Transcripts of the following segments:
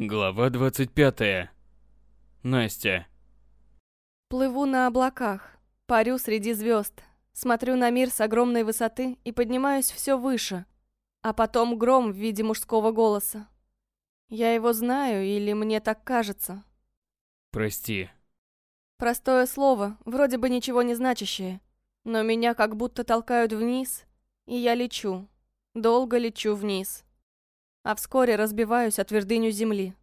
Глава 25. Настя. Плыву на облаках, парю среди звезд, смотрю на мир с огромной высоты и поднимаюсь все выше, а потом гром в виде мужского голоса. Я его знаю или мне так кажется? Прости. Простое слово, вроде бы ничего не значащее, но меня как будто толкают вниз, и я лечу, долго лечу вниз а вскоре разбиваюсь о твердыню земли.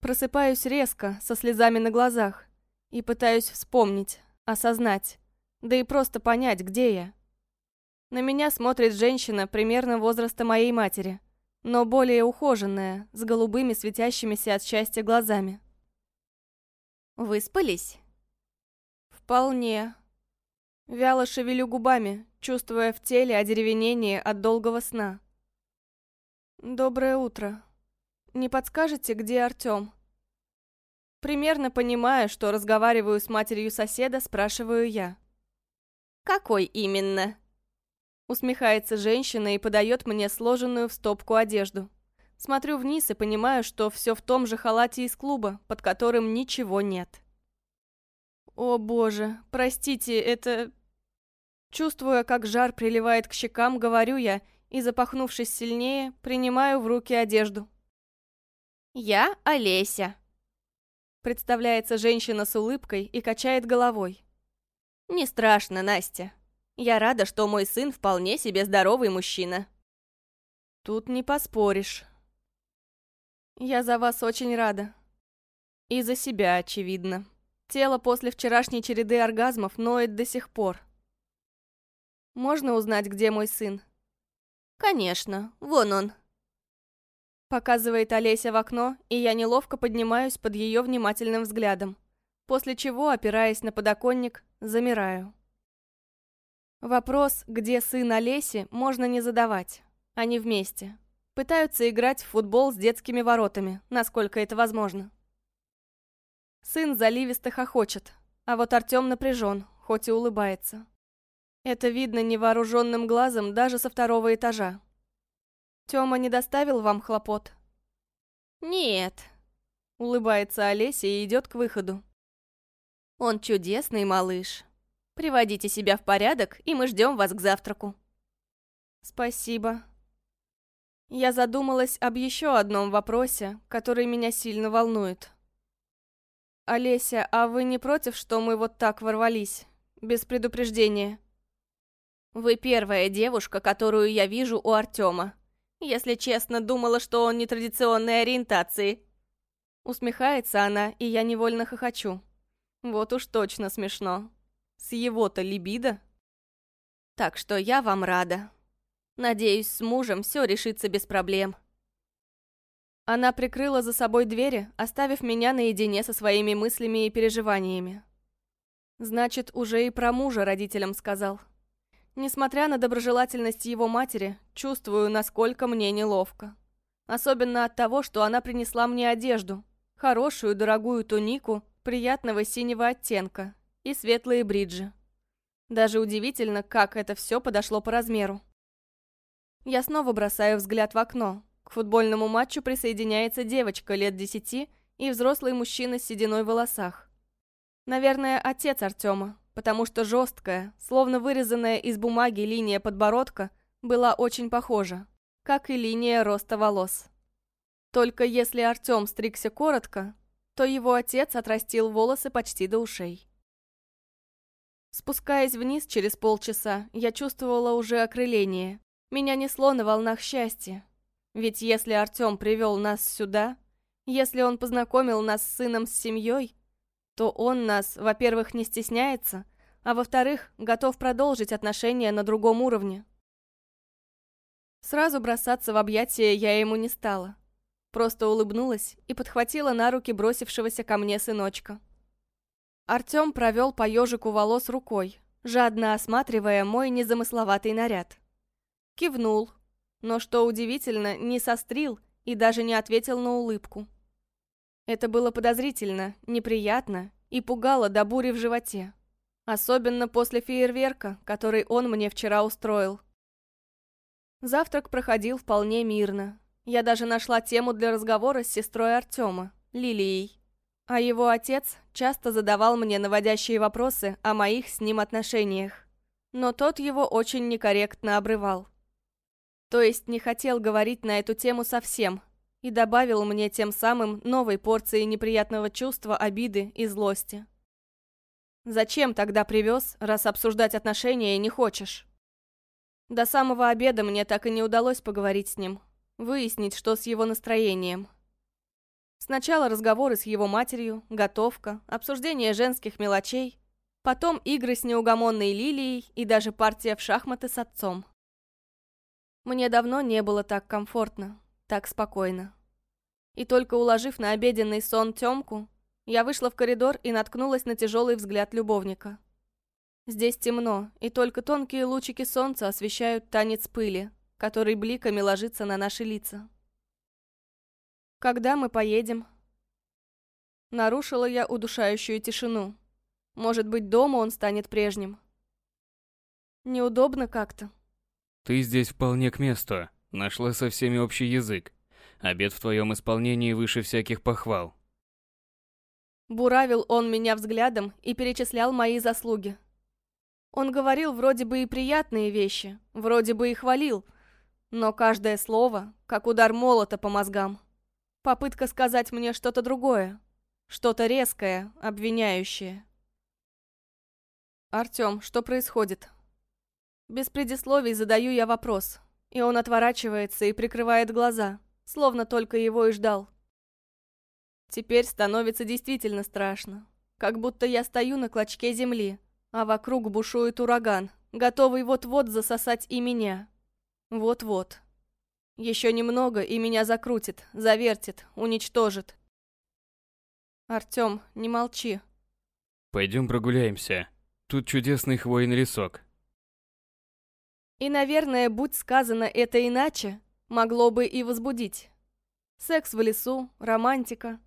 Просыпаюсь резко, со слезами на глазах, и пытаюсь вспомнить, осознать, да и просто понять, где я. На меня смотрит женщина примерно возраста моей матери, но более ухоженная, с голубыми светящимися от счастья глазами. «Выспались?» «Вполне». Вяло шевелю губами, чувствуя в теле одеревенение от долгого сна. «Доброе утро. Не подскажете, где Артём?» Примерно понимая, что разговариваю с матерью соседа, спрашиваю я. «Какой именно?» Усмехается женщина и подает мне сложенную в стопку одежду. Смотрю вниз и понимаю, что все в том же халате из клуба, под которым ничего нет. О боже, простите, это... Чувствуя, как жар приливает к щекам, говорю я и, запахнувшись сильнее, принимаю в руки одежду. «Я Олеся», — представляется женщина с улыбкой и качает головой. «Не страшно, Настя. Я рада, что мой сын вполне себе здоровый мужчина». «Тут не поспоришь. Я за вас очень рада. И за себя, очевидно. Тело после вчерашней череды оргазмов ноет до сих пор. Можно узнать, где мой сын?» «Конечно, вон он». Показывает Олеся в окно, и я неловко поднимаюсь под ее внимательным взглядом, после чего, опираясь на подоконник, замираю. Вопрос, где сын Олеси, можно не задавать. Они вместе. Пытаются играть в футбол с детскими воротами, насколько это возможно. Сын заливисто хохочет, а вот Артем напряжен, хоть и улыбается. Это видно невооруженным глазом даже со второго этажа. Тёма не доставил вам хлопот? Нет. Улыбается Олеся и идет к выходу. Он чудесный малыш. Приводите себя в порядок, и мы ждем вас к завтраку. Спасибо. Я задумалась об еще одном вопросе, который меня сильно волнует. Олеся, а вы не против, что мы вот так ворвались, без предупреждения? Вы первая девушка, которую я вижу у Артема. Если честно, думала, что он нетрадиционной ориентации. Усмехается она, и я невольно хохочу. Вот уж точно смешно. С его-то либидо. Так что я вам рада. Надеюсь, с мужем все решится без проблем. Она прикрыла за собой двери, оставив меня наедине со своими мыслями и переживаниями. Значит, уже и про мужа родителям сказал. Несмотря на доброжелательность его матери, чувствую, насколько мне неловко. Особенно от того, что она принесла мне одежду. Хорошую, дорогую тунику, приятного синего оттенка и светлые бриджи. Даже удивительно, как это все подошло по размеру. Я снова бросаю взгляд в окно. К футбольному матчу присоединяется девочка лет десяти и взрослый мужчина с сединой в волосах. Наверное, отец Артема, потому что жесткая, словно вырезанная из бумаги линия подбородка была очень похожа, как и линия роста волос. Только если Артем стригся коротко, то его отец отрастил волосы почти до ушей. Спускаясь вниз через полчаса, я чувствовала уже окрыление. Меня несло на волнах счастья. Ведь если Артем привел нас сюда, если он познакомил нас с сыном с семьей, то он нас, во-первых, не стесняется, а во-вторых, готов продолжить отношения на другом уровне. Сразу бросаться в объятия я ему не стала. Просто улыбнулась и подхватила на руки бросившегося ко мне сыночка. Артём провел по ежику волос рукой, жадно осматривая мой незамысловатый наряд. Кивнул, но, что удивительно, не сострил и даже не ответил на улыбку. Это было подозрительно, неприятно и пугало до бури в животе. Особенно после фейерверка, который он мне вчера устроил. Завтрак проходил вполне мирно. Я даже нашла тему для разговора с сестрой Артема, Лилией. А его отец часто задавал мне наводящие вопросы о моих с ним отношениях. Но тот его очень некорректно обрывал. То есть не хотел говорить на эту тему совсем, и добавил мне тем самым новой порции неприятного чувства, обиды и злости. Зачем тогда привез, раз обсуждать отношения не хочешь? До самого обеда мне так и не удалось поговорить с ним, выяснить, что с его настроением. Сначала разговоры с его матерью, готовка, обсуждение женских мелочей, потом игры с неугомонной Лилией и даже партия в шахматы с отцом. Мне давно не было так комфортно, так спокойно. И только уложив на обеденный сон Тёмку, я вышла в коридор и наткнулась на тяжелый взгляд любовника. Здесь темно, и только тонкие лучики солнца освещают танец пыли, который бликами ложится на наши лица. «Когда мы поедем?» Нарушила я удушающую тишину. Может быть, дома он станет прежним. Неудобно как-то. Ты здесь вполне к месту. Нашла со всеми общий язык. Обед в твоем исполнении выше всяких похвал. Буравил он меня взглядом и перечислял мои заслуги. Он говорил вроде бы и приятные вещи, вроде бы и хвалил, но каждое слово, как удар молота по мозгам. Попытка сказать мне что-то другое, что-то резкое, обвиняющее. «Артём, что происходит?» Без предисловий задаю я вопрос, и он отворачивается и прикрывает глаза, словно только его и ждал. Теперь становится действительно страшно. Как будто я стою на клочке земли, а вокруг бушует ураган, готовый вот-вот засосать и меня. Вот-вот. Еще немного, и меня закрутит, завертит, уничтожит. Артем, не молчи. Пойдем прогуляемся. Тут чудесный хвойный лесок. И, наверное, будь сказано это иначе, могло бы и возбудить. Секс в лесу, романтика,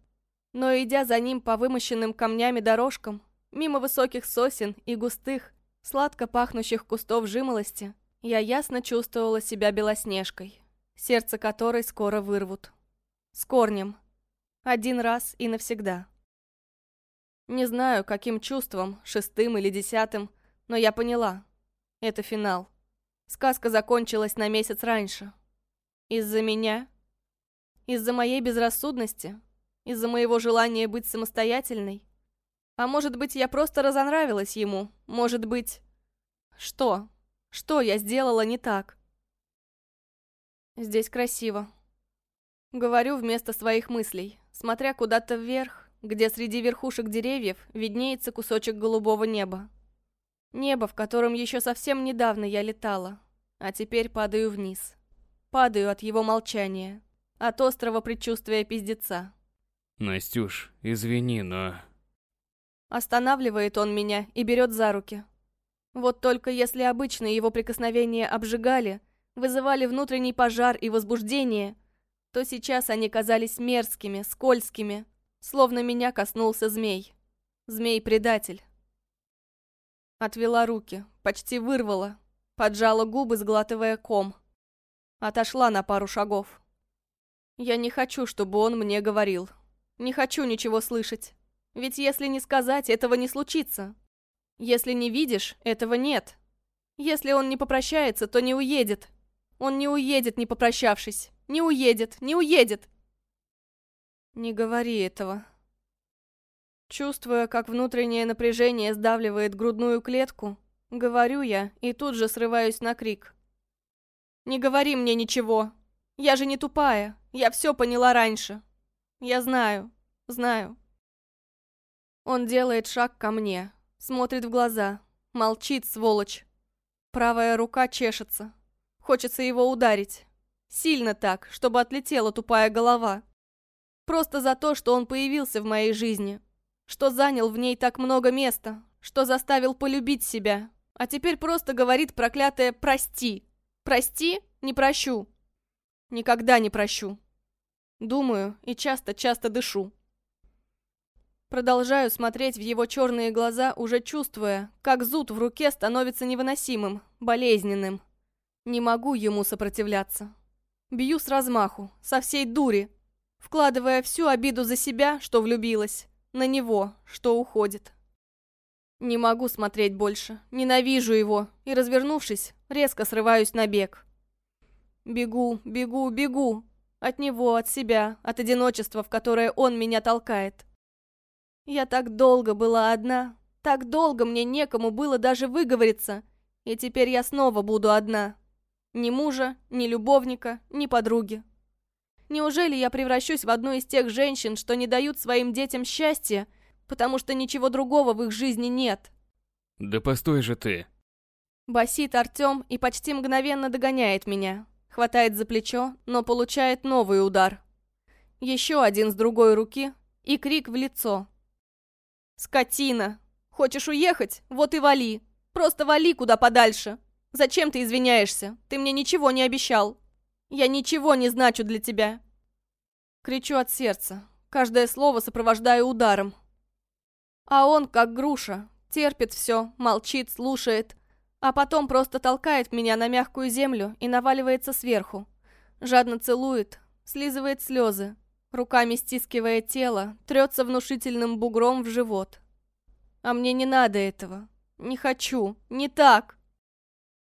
но идя за ним по вымощенным камнями дорожкам, мимо высоких сосен и густых, сладко пахнущих кустов жимолости, я ясно чувствовала себя белоснежкой, сердце которой скоро вырвут. С корнем. Один раз и навсегда. Не знаю, каким чувством, шестым или десятым, но я поняла. Это финал. Сказка закончилась на месяц раньше. Из-за меня? Из-за моей безрассудности? Из-за моего желания быть самостоятельной? А может быть, я просто разонравилась ему? Может быть... Что? Что я сделала не так? Здесь красиво. Говорю вместо своих мыслей, смотря куда-то вверх, где среди верхушек деревьев виднеется кусочек голубого неба. Небо, в котором еще совсем недавно я летала, а теперь падаю вниз. Падаю от его молчания, от острого предчувствия пиздеца. Настюш, извини, но... Останавливает он меня и берет за руки. Вот только если обычно его прикосновения обжигали, вызывали внутренний пожар и возбуждение, то сейчас они казались мерзкими, скользкими, словно меня коснулся змей. Змей-предатель. Отвела руки, почти вырвала, поджала губы, сглатывая ком. Отошла на пару шагов. Я не хочу, чтобы он мне говорил. Не хочу ничего слышать. Ведь если не сказать, этого не случится. Если не видишь, этого нет. Если он не попрощается, то не уедет. Он не уедет, не попрощавшись. Не уедет, не уедет. Не говори этого. Чувствуя, как внутреннее напряжение сдавливает грудную клетку, говорю я и тут же срываюсь на крик. «Не говори мне ничего! Я же не тупая, я все поняла раньше!» Я знаю, знаю. Он делает шаг ко мне, смотрит в глаза, молчит, сволочь. Правая рука чешется. Хочется его ударить. Сильно так, чтобы отлетела тупая голова. Просто за то, что он появился в моей жизни. Что занял в ней так много места. Что заставил полюбить себя. А теперь просто говорит проклятое «прости». «Прости? Не прощу». Никогда не прощу. Думаю и часто-часто дышу. Продолжаю смотреть в его черные глаза, уже чувствуя, как зуд в руке становится невыносимым, болезненным. Не могу ему сопротивляться. Бью с размаху, со всей дури, вкладывая всю обиду за себя, что влюбилась, на него, что уходит. Не могу смотреть больше, ненавижу его, и, развернувшись, резко срываюсь на бег. Бегу, бегу, бегу. От него, от себя, от одиночества, в которое он меня толкает. Я так долго была одна, так долго мне некому было даже выговориться, и теперь я снова буду одна. Ни мужа, ни любовника, ни подруги. Неужели я превращусь в одну из тех женщин, что не дают своим детям счастья, потому что ничего другого в их жизни нет? Да постой же ты. Басит Артем и почти мгновенно догоняет меня. Хватает за плечо, но получает новый удар. Еще один с другой руки и крик в лицо. «Скотина! Хочешь уехать? Вот и вали! Просто вали куда подальше! Зачем ты извиняешься? Ты мне ничего не обещал!» Я ничего не значу для тебя!» Кричу от сердца, каждое слово сопровождаю ударом. А он, как груша, терпит все, молчит, слушает, а потом просто толкает меня на мягкую землю и наваливается сверху. Жадно целует, слизывает слезы, руками стискивая тело, трется внушительным бугром в живот. А мне не надо этого. Не хочу. Не так.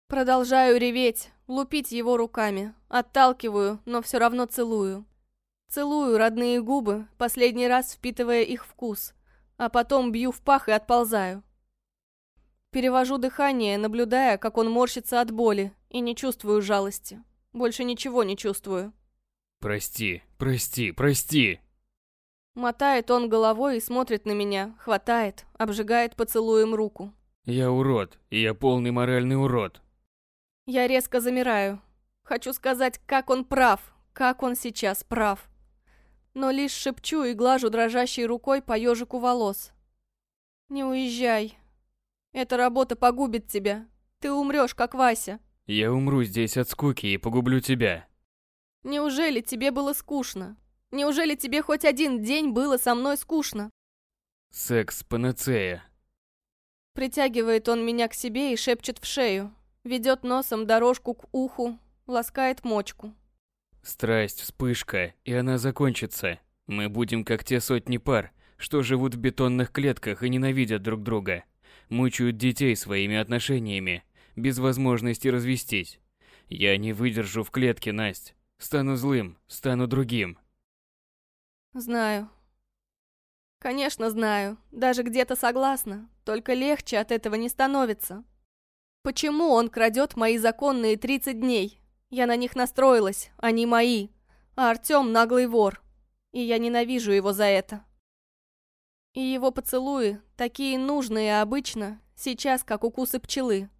Продолжаю реветь, лупить его руками. Отталкиваю, но все равно целую. Целую родные губы, последний раз впитывая их вкус. А потом бью в пах и отползаю. Перевожу дыхание, наблюдая, как он морщится от боли, и не чувствую жалости. Больше ничего не чувствую. Прости, прости, прости. Мотает он головой и смотрит на меня, хватает, обжигает поцелуем руку. Я урод, я полный моральный урод. Я резко замираю. Хочу сказать, как он прав, как он сейчас прав. Но лишь шепчу и глажу дрожащей рукой по ежику волос. Не уезжай. Эта работа погубит тебя. Ты умрешь, как Вася. Я умру здесь от скуки и погублю тебя. Неужели тебе было скучно? Неужели тебе хоть один день было со мной скучно? Секс панацея. Притягивает он меня к себе и шепчет в шею. Ведет носом дорожку к уху, ласкает мочку. Страсть, вспышка, и она закончится. Мы будем как те сотни пар, что живут в бетонных клетках и ненавидят друг друга. Мучают детей своими отношениями, без возможности развестись. Я не выдержу в клетке, Насть. Стану злым, стану другим. Знаю. Конечно, знаю. Даже где-то согласна. Только легче от этого не становится. Почему он крадет мои законные 30 дней? Я на них настроилась, они мои. А Артем наглый вор. И я ненавижу его за это. И его поцелуи, такие нужные обычно, сейчас как укусы пчелы.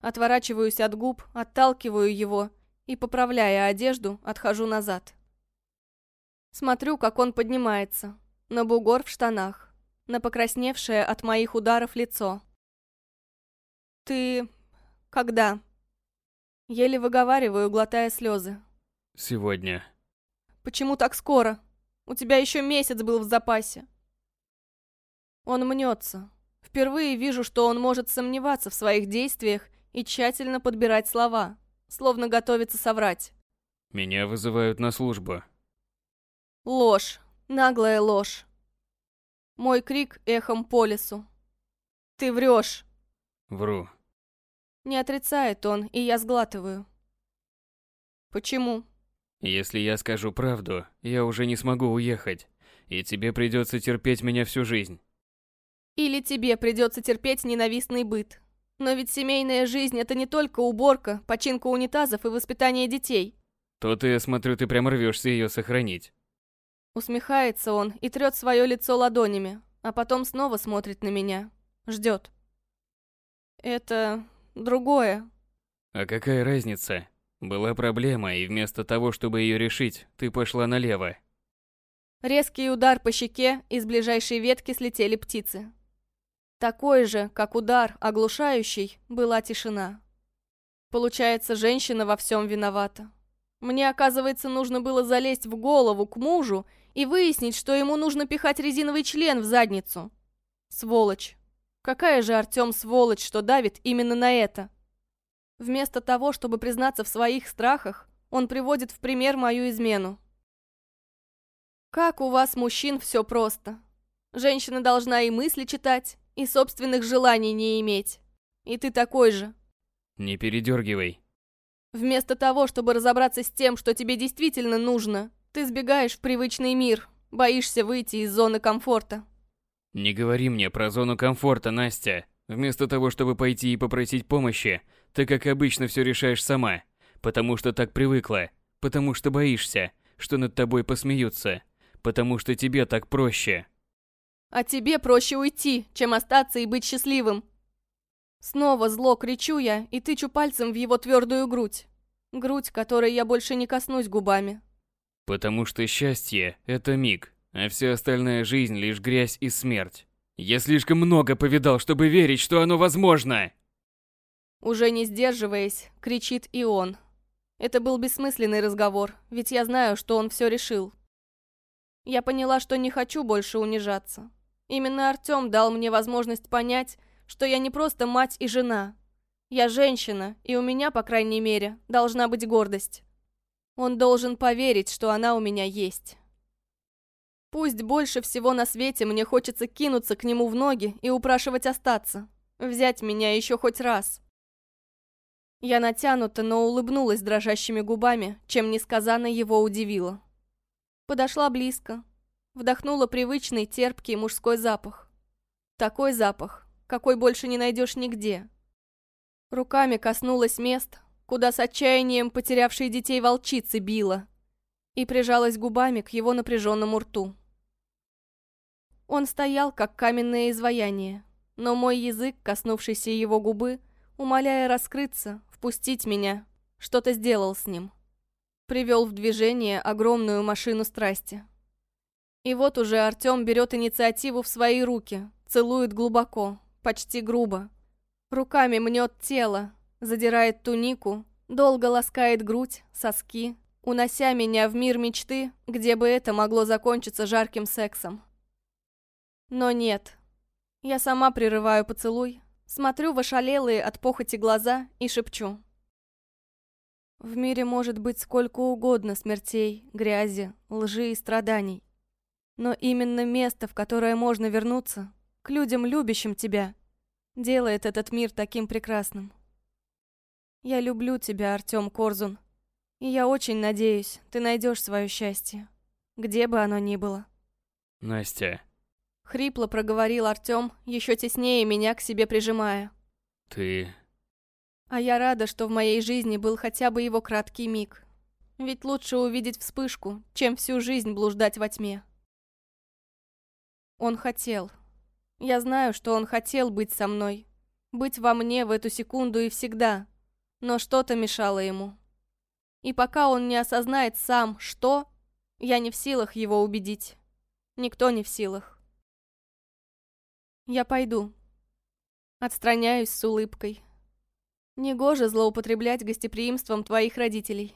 Отворачиваюсь от губ, отталкиваю его и, поправляя одежду, отхожу назад. Смотрю, как он поднимается. На бугор в штанах. На покрасневшее от моих ударов лицо. «Ты когда? Еле выговариваю, глотая слезы. Сегодня. Почему так скоро? У тебя еще месяц был в запасе. Он мнется. Впервые вижу, что он может сомневаться в своих действиях и тщательно подбирать слова, словно готовится соврать. Меня вызывают на службу. Ложь. Наглая ложь. Мой крик эхом по лесу. Ты врешь. Вру. Не отрицает он, и я сглатываю. Почему? Если я скажу правду, я уже не смогу уехать, и тебе придется терпеть меня всю жизнь. Или тебе придется терпеть ненавистный быт. Но ведь семейная жизнь это не только уборка, починка унитазов и воспитание детей. То ты, я смотрю, ты прям рвешься ее сохранить. Усмехается он и трет свое лицо ладонями, а потом снова смотрит на меня. Ждет. Это другое. А какая разница? Была проблема, и вместо того, чтобы ее решить, ты пошла налево. Резкий удар по щеке, из ближайшей ветки слетели птицы. Такой же, как удар, оглушающий, была тишина. Получается, женщина во всем виновата. Мне, оказывается, нужно было залезть в голову к мужу и выяснить, что ему нужно пихать резиновый член в задницу. Сволочь. Какая же Артем сволочь, что давит именно на это? Вместо того, чтобы признаться в своих страхах, Он приводит в пример мою измену. Как у вас, мужчин, все просто. Женщина должна и мысли читать, и собственных желаний не иметь. И ты такой же. Не передергивай. Вместо того, чтобы разобраться с тем, что тебе действительно нужно, ты сбегаешь в привычный мир, боишься выйти из зоны комфорта. Не говори мне про зону комфорта, Настя. Вместо того, чтобы пойти и попросить помощи, ты, как обычно, все решаешь сама. Потому что так привыкла. Потому что боишься, что над тобой посмеются. Потому что тебе так проще. А тебе проще уйти, чем остаться и быть счастливым. Снова зло кричу я и тычу пальцем в его твердую грудь. Грудь, которой я больше не коснусь губами. Потому что счастье – это миг, а вся остальная жизнь – лишь грязь и смерть. Я слишком много повидал, чтобы верить, что оно возможно. Уже не сдерживаясь, кричит и он. Это был бессмысленный разговор, ведь я знаю, что он все решил. Я поняла, что не хочу больше унижаться. Именно Артем дал мне возможность понять, что я не просто мать и жена. Я женщина, и у меня, по крайней мере, должна быть гордость. Он должен поверить, что она у меня есть. Пусть больше всего на свете мне хочется кинуться к нему в ноги и упрашивать остаться. Взять меня еще хоть раз. Я натянута, но улыбнулась дрожащими губами, чем несказанно его удивило. Подошла близко. Вдохнула привычный терпкий мужской запах. Такой запах, какой больше не найдешь нигде. Руками коснулась мест, куда с отчаянием потерявшей детей волчицы била, и прижалась губами к его напряженному рту. Он стоял, как каменное изваяние, но мой язык, коснувшийся его губы, умоляя раскрыться, впустить меня, что-то сделал с ним. Привел в движение огромную машину страсти. И вот уже Артем берет инициативу в свои руки, целует глубоко, почти грубо. Руками мнет тело, задирает тунику, долго ласкает грудь, соски, унося меня в мир мечты, где бы это могло закончиться жарким сексом. Но нет. Я сама прерываю поцелуй, смотрю в ошалелые от похоти глаза и шепчу. В мире может быть сколько угодно смертей, грязи, лжи и страданий. Но именно место, в которое можно вернуться, к людям, любящим тебя, делает этот мир таким прекрасным. Я люблю тебя, Артём Корзун. И я очень надеюсь, ты найдешь свое счастье. Где бы оно ни было. Настя. Хрипло проговорил Артём, еще теснее меня к себе прижимая. Ты... А я рада, что в моей жизни был хотя бы его краткий миг. Ведь лучше увидеть вспышку, чем всю жизнь блуждать во тьме. Он хотел. Я знаю, что он хотел быть со мной. Быть во мне в эту секунду и всегда но что-то мешало ему. И пока он не осознает сам, что, я не в силах его убедить. Никто не в силах. Я пойду. Отстраняюсь с улыбкой. Негоже злоупотреблять гостеприимством твоих родителей.